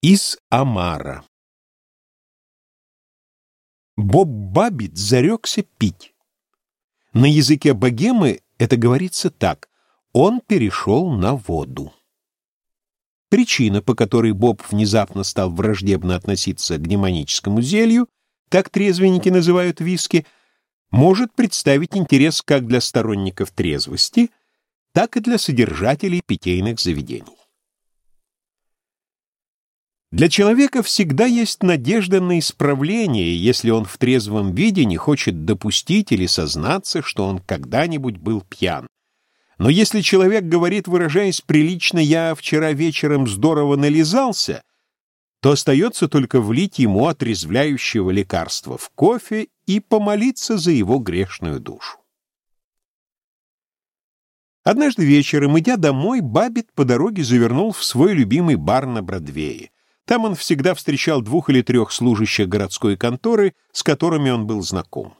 Из Амара Боб Баббит зарекся пить. На языке богемы это говорится так «он перешел на воду». Причина, по которой Боб внезапно стал враждебно относиться к демоническому зелью, так трезвенники называют виски, может представить интерес как для сторонников трезвости, так и для содержателей питейных заведений. Для человека всегда есть надежда на исправление, если он в трезвом виде не хочет допустить или сознаться, что он когда-нибудь был пьян. Но если человек говорит, выражаясь прилично, «я вчера вечером здорово нализался», то остается только влить ему отрезвляющего лекарства в кофе и помолиться за его грешную душу. Однажды вечером, идя домой, Бабит по дороге завернул в свой любимый бар на Бродвее. Там он всегда встречал двух или трех служащих городской конторы, с которыми он был знаком.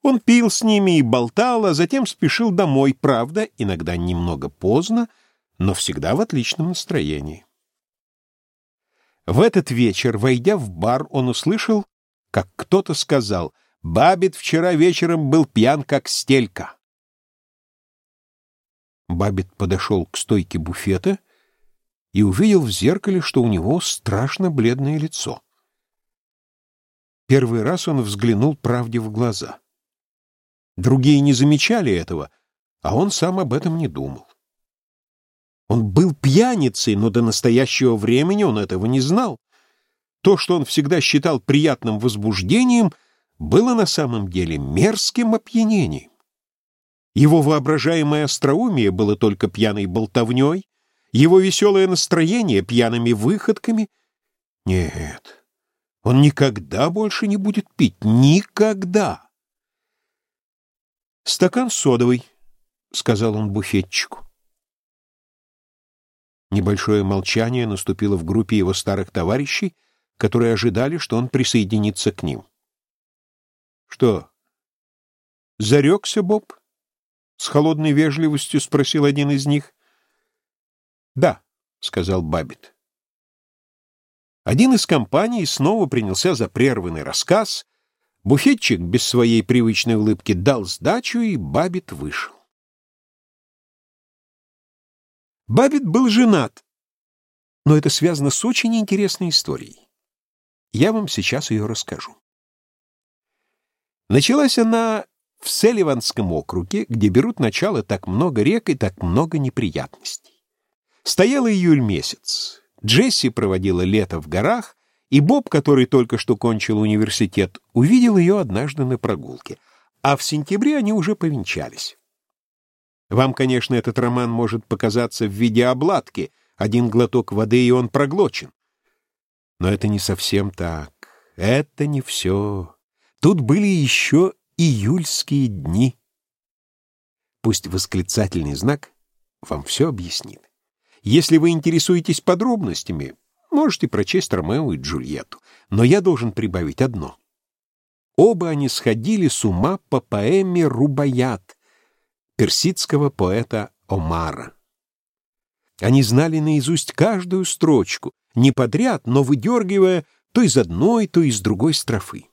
Он пил с ними и болтал, а затем спешил домой, правда, иногда немного поздно, но всегда в отличном настроении. В этот вечер, войдя в бар, он услышал, как кто-то сказал «Бабит вчера вечером был пьян, как стелька». Бабит подошел к стойке буфета — и увидел в зеркале, что у него страшно бледное лицо. Первый раз он взглянул правде в глаза. Другие не замечали этого, а он сам об этом не думал. Он был пьяницей, но до настоящего времени он этого не знал. То, что он всегда считал приятным возбуждением, было на самом деле мерзким опьянением. Его воображаемое остроумие было только пьяной болтовней, его веселое настроение пьяными выходками? Нет, он никогда больше не будет пить. Никогда. «Стакан содовый», — сказал он буфетчику. Небольшое молчание наступило в группе его старых товарищей, которые ожидали, что он присоединится к ним. «Что, зарекся Боб?» — с холодной вежливостью спросил один из них. «Да», — сказал Бабит. Один из компаний снова принялся за прерванный рассказ. Буфетчик без своей привычной улыбки дал сдачу, и Бабит вышел. Бабит был женат, но это связано с очень интересной историей. Я вам сейчас ее расскажу. Началась она в Селиванском округе, где берут начало так много рек и так много неприятностей. Стоял июль месяц. Джесси проводила лето в горах, и Боб, который только что кончил университет, увидел ее однажды на прогулке. А в сентябре они уже повенчались. Вам, конечно, этот роман может показаться в виде обладки. Один глоток воды, и он проглочен. Но это не совсем так. Это не все. Тут были еще июльские дни. Пусть восклицательный знак вам все объяснит. Если вы интересуетесь подробностями, можете прочесть Ромео и Джульетту. Но я должен прибавить одно. Оба они сходили с ума по поэме «Рубаят» персидского поэта Омара. Они знали наизусть каждую строчку, не подряд, но выдергивая то из одной, то из другой строфы.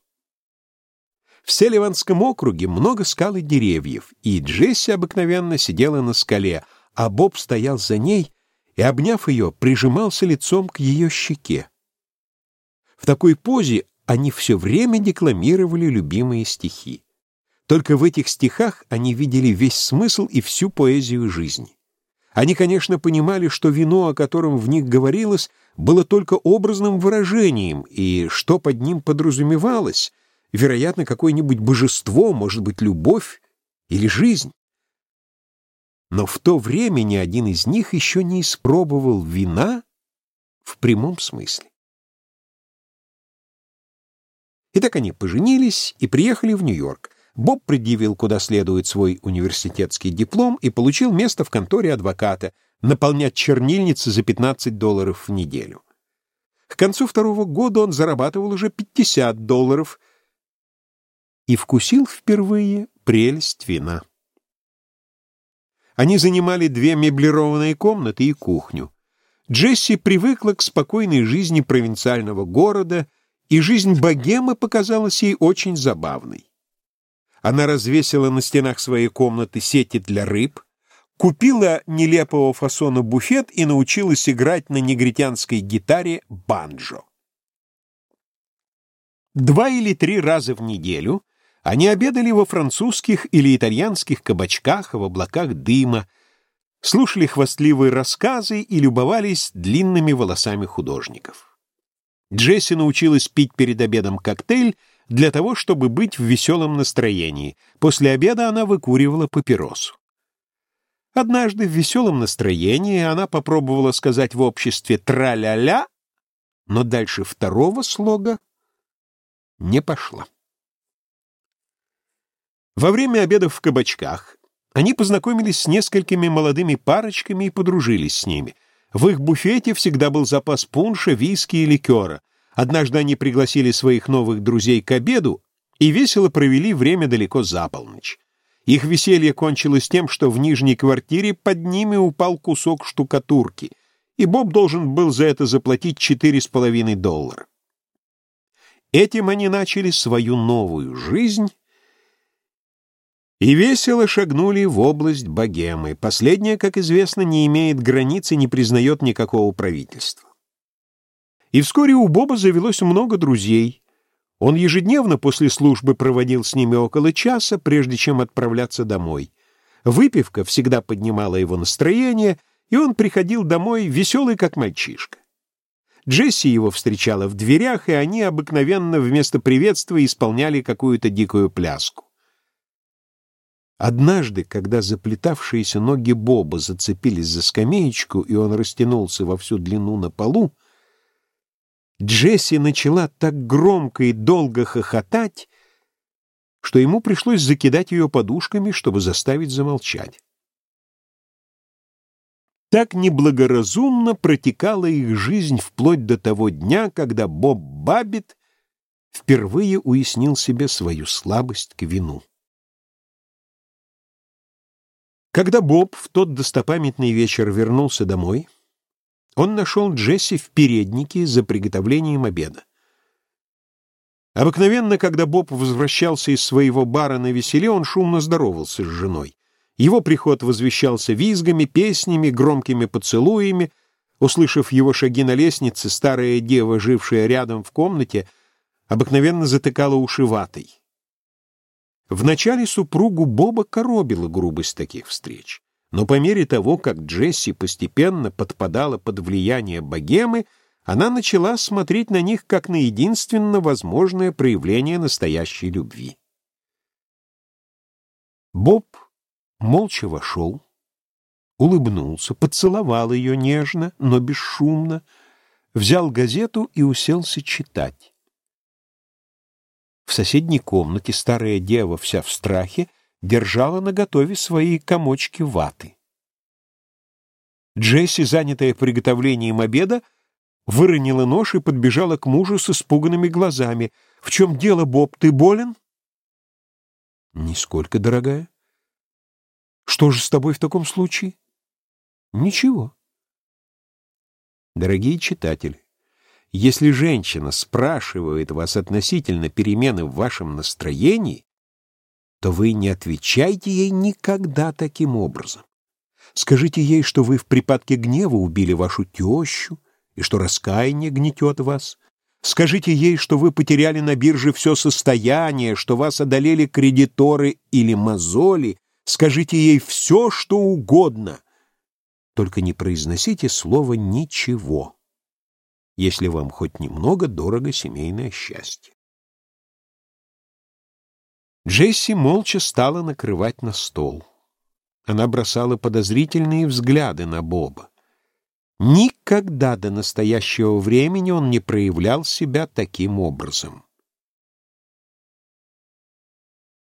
В Селиванском округе много скал и деревьев, и Джесси обыкновенно сидела на скале, а Боб стоял за ней и, обняв ее, прижимался лицом к ее щеке. В такой позе они все время декламировали любимые стихи. Только в этих стихах они видели весь смысл и всю поэзию жизни. Они, конечно, понимали, что вино, о котором в них говорилось, было только образным выражением, и что под ним подразумевалось, вероятно, какое-нибудь божество, может быть, любовь или жизнь. Но в то время ни один из них еще не испробовал вина в прямом смысле. Итак, они поженились и приехали в Нью-Йорк. Боб предъявил куда следует свой университетский диплом и получил место в конторе адвоката, наполнять чернильницы за 15 долларов в неделю. К концу второго года он зарабатывал уже 50 долларов и вкусил впервые прелесть вина. Они занимали две меблированные комнаты и кухню. Джесси привыкла к спокойной жизни провинциального города, и жизнь богемы показалась ей очень забавной. Она развесила на стенах своей комнаты сети для рыб, купила нелепого фасона буфет и научилась играть на негритянской гитаре банджо. Два или три раза в неделю они обедали во французских или итальянских кабачках в облаках дыма, слушали хвастливые рассказы и любовались длинными волосами художников. Джесси научилась пить перед обедом коктейль для того, чтобы быть в веселом настроении. После обеда она выкуривала папиросу. Однажды в веселом настроении она попробовала сказать в обществе «тра-ля-ля», но дальше второго слога не пошла. Во время обедов в кабачках они познакомились с несколькими молодыми парочками и подружились с ними. В их буфете всегда был запас пунша, виски и ликера. Однажды они пригласили своих новых друзей к обеду и весело провели время далеко за полночь. Их веселье кончилось тем, что в нижней квартире под ними упал кусок штукатурки, и Боб должен был за это заплатить четыре с половиной доллара. Этим они начали свою новую жизнь и весело шагнули в область богемы. Последняя, как известно, не имеет границ и не признает никакого правительства. И вскоре у Боба завелось много друзей. Он ежедневно после службы проводил с ними около часа, прежде чем отправляться домой. Выпивка всегда поднимала его настроение, и он приходил домой веселый, как мальчишка. Джесси его встречала в дверях, и они обыкновенно вместо приветствия исполняли какую-то дикую пляску. Однажды, когда заплетавшиеся ноги Боба зацепились за скамеечку, и он растянулся во всю длину на полу, Джесси начала так громко и долго хохотать, что ему пришлось закидать ее подушками, чтобы заставить замолчать. Так неблагоразумно протекала их жизнь вплоть до того дня, когда Боб Баббит впервые уяснил себе свою слабость к вину. Когда Боб в тот достопамятный вечер вернулся домой, он нашел Джесси в переднике за приготовлением обеда. Обыкновенно, когда Боб возвращался из своего бара на веселе, он шумно здоровался с женой. Его приход возвещался визгами, песнями, громкими поцелуями. Услышав его шаги на лестнице, старая дева, жившая рядом в комнате, обыкновенно затыкала уши ватой. Вначале супругу Боба коробила грубость таких встреч, но по мере того, как Джесси постепенно подпадала под влияние богемы, она начала смотреть на них как на единственно возможное проявление настоящей любви. Боб молча вошел, улыбнулся, поцеловал ее нежно, но бесшумно, взял газету и уселся читать. В соседней комнате старая дева, вся в страхе, держала наготове свои комочки ваты. Джесси, занятая приготовлением обеда, выронила нож и подбежала к мужу с испуганными глазами. «В чем дело, Боб, ты болен?» «Нисколько, дорогая». «Что же с тобой в таком случае?» «Ничего». Дорогие читатели, если женщина спрашивает вас относительно перемены в вашем настроении, то вы не отвечайте ей никогда таким образом. Скажите ей, что вы в припадке гнева убили вашу тещу и что раскаяние гнетет вас. Скажите ей, что вы потеряли на бирже все состояние, что вас одолели кредиторы или мозоли. Скажите ей все, что угодно. Только не произносите слово «ничего» если вам хоть немного дорого семейное счастье. Джесси молча стала накрывать на стол. Она бросала подозрительные взгляды на Боба. Никогда до настоящего времени он не проявлял себя таким образом.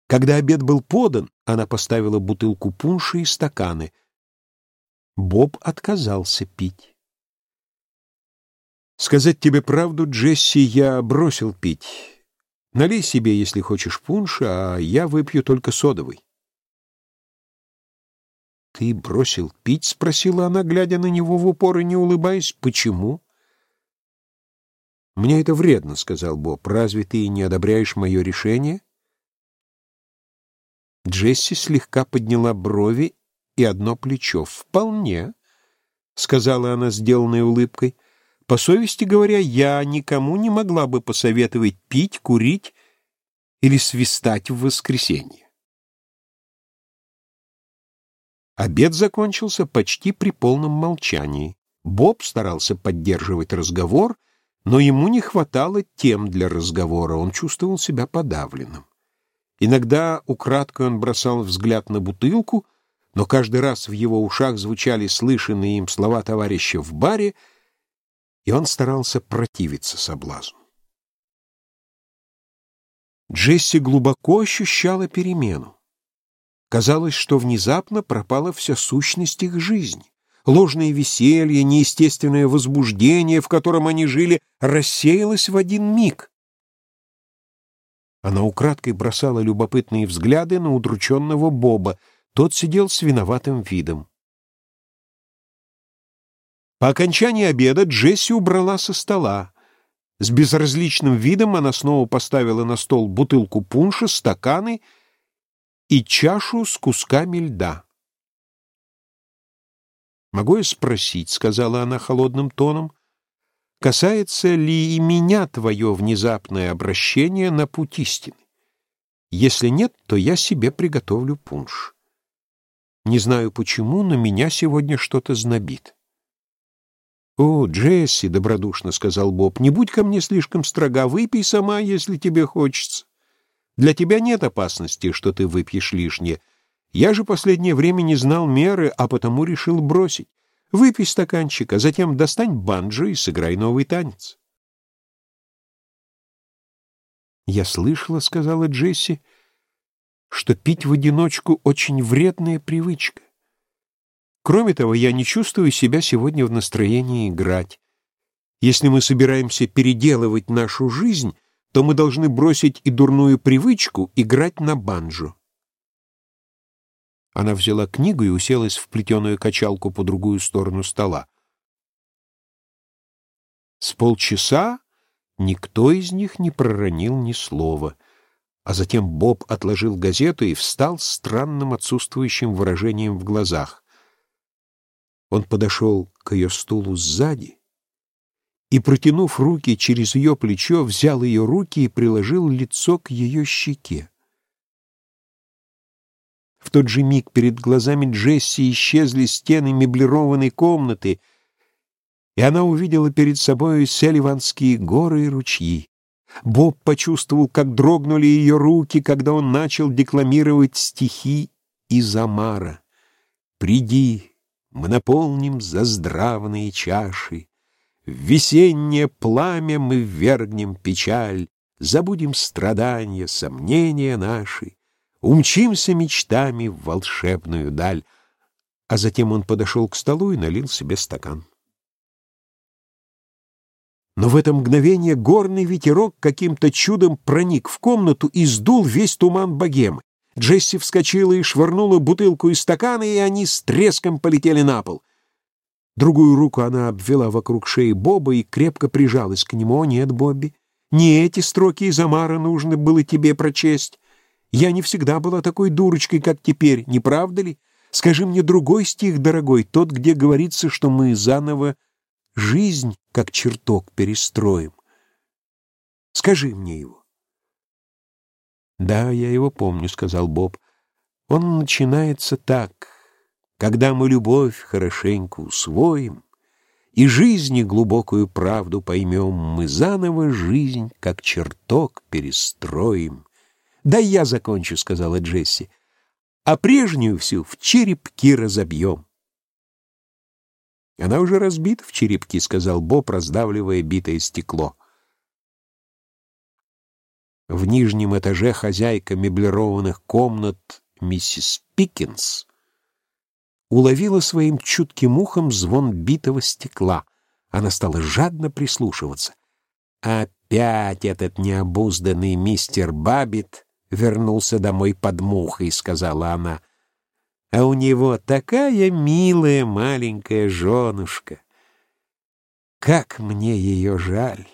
Когда обед был подан, она поставила бутылку пунша и стаканы. Боб отказался пить. Сказать тебе правду, Джесси, я бросил пить. Налей себе, если хочешь, пунша, а я выпью только содовый. «Ты бросил пить?» — спросила она, глядя на него в упор и не улыбаясь. «Почему?» «Мне это вредно», — сказал Боб. «Разве ты не одобряешь мое решение?» Джесси слегка подняла брови и одно плечо. «Вполне», — сказала она, сделанной улыбкой. «По совести говоря, я никому не могла бы посоветовать пить, курить или свистать в воскресенье». Обед закончился почти при полном молчании. Боб старался поддерживать разговор, но ему не хватало тем для разговора, он чувствовал себя подавленным. Иногда украдкой он бросал взгляд на бутылку, но каждый раз в его ушах звучали слышанные им слова товарища в баре, и он старался противиться соблазну. Джесси глубоко ощущала перемену. Казалось, что внезапно пропала вся сущность их жизни. Ложное веселье, неестественное возбуждение, в котором они жили, рассеялось в один миг. Она украдкой бросала любопытные взгляды на удрученного Боба. Тот сидел с виноватым видом. По окончании обеда Джесси убрала со стола. С безразличным видом она снова поставила на стол бутылку пунша, стаканы и чашу с кусками льда. «Могу я спросить?» — сказала она холодным тоном. «Касается ли и меня твое внезапное обращение на путь истины? Если нет, то я себе приготовлю пунш. Не знаю почему, но меня сегодня что-то знобит». «О, Джесси», — добродушно сказал Боб, — «не будь ко мне слишком строга, выпей сама, если тебе хочется. Для тебя нет опасности, что ты выпьешь лишнее». Я же последнее время не знал меры, а потому решил бросить. Выпей стаканчик, а затем достань банджо и сыграй новый танец. «Я слышала, — сказала Джесси, — что пить в одиночку очень вредная привычка. Кроме того, я не чувствую себя сегодня в настроении играть. Если мы собираемся переделывать нашу жизнь, то мы должны бросить и дурную привычку играть на банджо. Она взяла книгу и уселась в плетеную качалку по другую сторону стола. С полчаса никто из них не проронил ни слова, а затем Боб отложил газету и встал с странным отсутствующим выражением в глазах. Он подошел к ее стулу сзади и, протянув руки через ее плечо, взял ее руки и приложил лицо к ее щеке. В тот же миг перед глазами Джесси исчезли стены меблированной комнаты, и она увидела перед собой селиванские горы и ручьи. Боб почувствовал, как дрогнули ее руки, когда он начал декламировать стихи из Амара. «Приди, мы наполним заздравные чаши, в весеннее пламя мы ввергнем печаль, забудем страдания, сомнения наши, умчимся мечтами в волшебную даль. А затем он подошел к столу и налил себе стакан. Но в это мгновение горный ветерок каким-то чудом проник в комнату и сдул весь туман богемы. Джесси вскочила и швырнула бутылку из стакана, и они с треском полетели на пол. Другую руку она обвела вокруг шеи Боба и крепко прижалась к нему. «О, нет, Бобби, не эти строки из Амара нужно было тебе прочесть. Я не всегда была такой дурочкой, как теперь, не правда ли? Скажи мне другой стих, дорогой, тот, где говорится, что мы заново жизнь, как чертог, перестроим. Скажи мне его. «Да, я его помню», — сказал Боб. «Он начинается так. Когда мы любовь хорошенько усвоим и жизни глубокую правду поймем, мы заново жизнь, как чертог, перестроим». «Да я закончу», — сказала Джесси. «А прежнюю всю в черепки разобьем». «Она уже разбита в черепки», — сказал Боб, раздавливая битое стекло. В нижнем этаже хозяйка меблированных комнат миссис Пикинс уловила своим чутким ухом звон битого стекла. Она стала жадно прислушиваться. Опять этот необузданный мистер Баббит вернулся домой под мухой», — сказала она. А у него такая милая маленькая женушка. Как мне ее жаль!